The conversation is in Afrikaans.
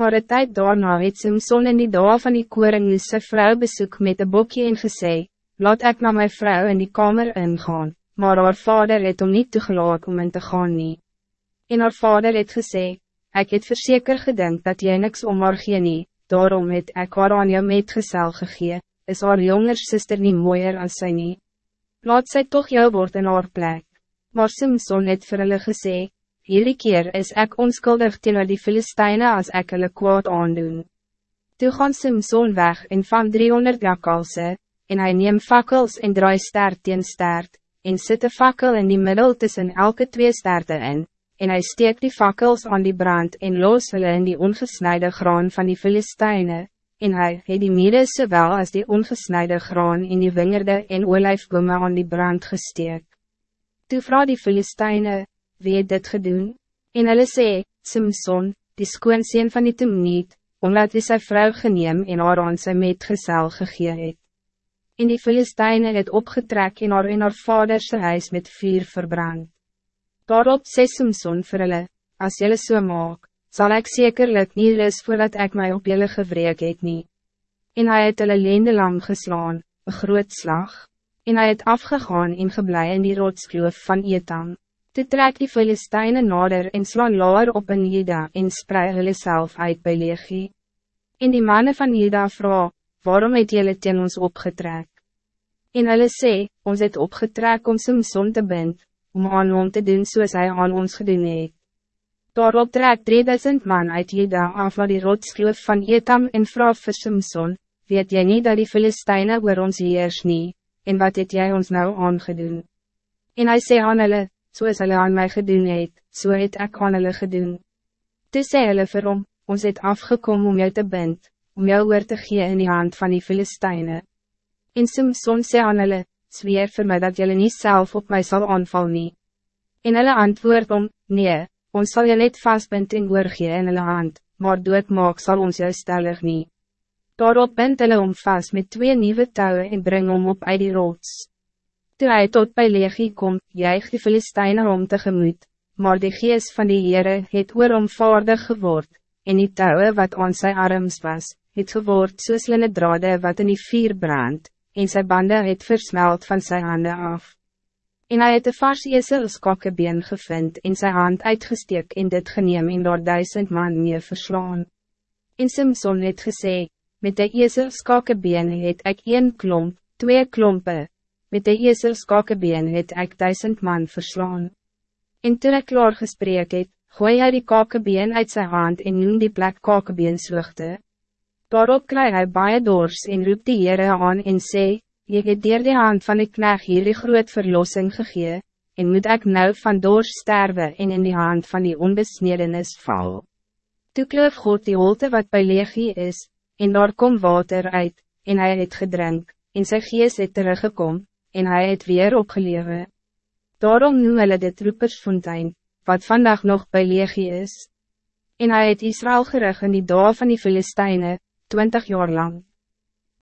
Maar het tijd daarna het Simson in die dag van die koring sy vrou bezoek met een bokje en gesê, laat ek naar mijn vrouw in die kamer ingaan, maar haar vader het om niet toegelaat om in te gaan nie. En haar vader het gesê, ik het verzeker gedink dat jy niks om haar gee nie, daarom het ek haar aan jou metgezel gegee, is haar jonger sister niet mooier als sy nie. Laat sy toch jou word in haar plek. Maar Simson het vir hulle gesê, hierdie keer is ek onskuldig teenoor die Filisteine als ek hulle kwaad aandoen. Toe gaan Simson weg en van 300 jakalse, en hij neem fakkels en draai stert teen stert, en sit een fakkel in die middel tussen elke twee sterten in, en hij steekt die fakkels aan die brand en los hulle in die ongesnijde graan van die Filisteine, en hij het die mede sowel as die ongesnijde graan in die wingerde en olijfbome aan die brand gesteek. Toe vraag die Filisteine, wie het dit gedoen? En hulle sê, Simson, die skoonseen van die Timniet, omdat hy sy vrou geneem en haar aan sy metgezel gegee het en die Filisteine het opgetrek en haar in haar vaderse huis met vuur verbrand. Daarop sê Simson vir hulle, as julle so maak, sal ek zekerlijk nie lis voordat ek my op julle gewreek het nie. En hy het hulle leende lam geslaan, een groot slag, en hy het afgegaan en geblei in die rotskloof van Etam. Toe trek die Filisteine nader en slaan laar op in Jeda en sprei hulle self uit by Legie. En die mannen van Jeda vraag, waarom het julle teen ons opgetrek? En hulle sê, ons het opgetrek om Simson te bind, om aan hom te doen soos hy aan ons gedoen het. Daarop trek 3000 man uit Jeda af naar die rotskloof van Etam en vraag vir Simson, weet jy niet dat die Filisteine oor ons heers nie, en wat het jy ons nou aangedoen? En hij sê aan hulle, soos hulle aan mij gedoen het, so het ek aan hulle gedoen. Toe sê hulle vir hom, ons het afgekom om jou te bind, om jou oor te gee in die hand van die Filisteine. En Simson sê aan hulle, zweer vir my dat jullie niet zelf op mij zal aanval nie. En hulle antwoord om, nee, ons zal je net vastbind en oorgee in hulle hand, maar doodmaak sal ons jou stellig nie. Daarop bind hulle om vast met twee nieuwe touwen en bring om op uit die rots. Toe hy tot bij legie kom, juig die Filisteine om tegemoet, maar die gees van die Heere het oor omvaardig geword, en die touwe wat aan sy arms was, het geword soos linne drade wat in die vier brand, en sy bande het versmelt van zijn handen af. En hij het een vars eselskakkebeen gevind en zijn hand uitgesteek en dit geneem en door duizend man mee verslaan. En Simson het gesê, met de eselskakkebeen het ik een klomp, twee klompen, met de eselskakkebeen het ik duizend man verslaan. En toen ik klaar gesprek het, gooi hy die kakebeen uit zijn hand en noem die plek kakebeen sluchte. Daarop krijg hij baie dors en roep die Heere aan en sê, Jy het dier die hand van die knag hierdie groot verlossing gegee, en moet ik nou van dors sterwe en in die hand van die onbesnedenis val. Toe kloof God die holte wat bij legie is, en daar kom water uit, en hij het gedrink, en sy gees het teruggekom, en hij het weer opgelewe. Daarom noem hulle dit roepersfontein, wat vandaag nog bij legie is. En hij het Israël gerig in die dag van die Filisteine, twintig jaar lang.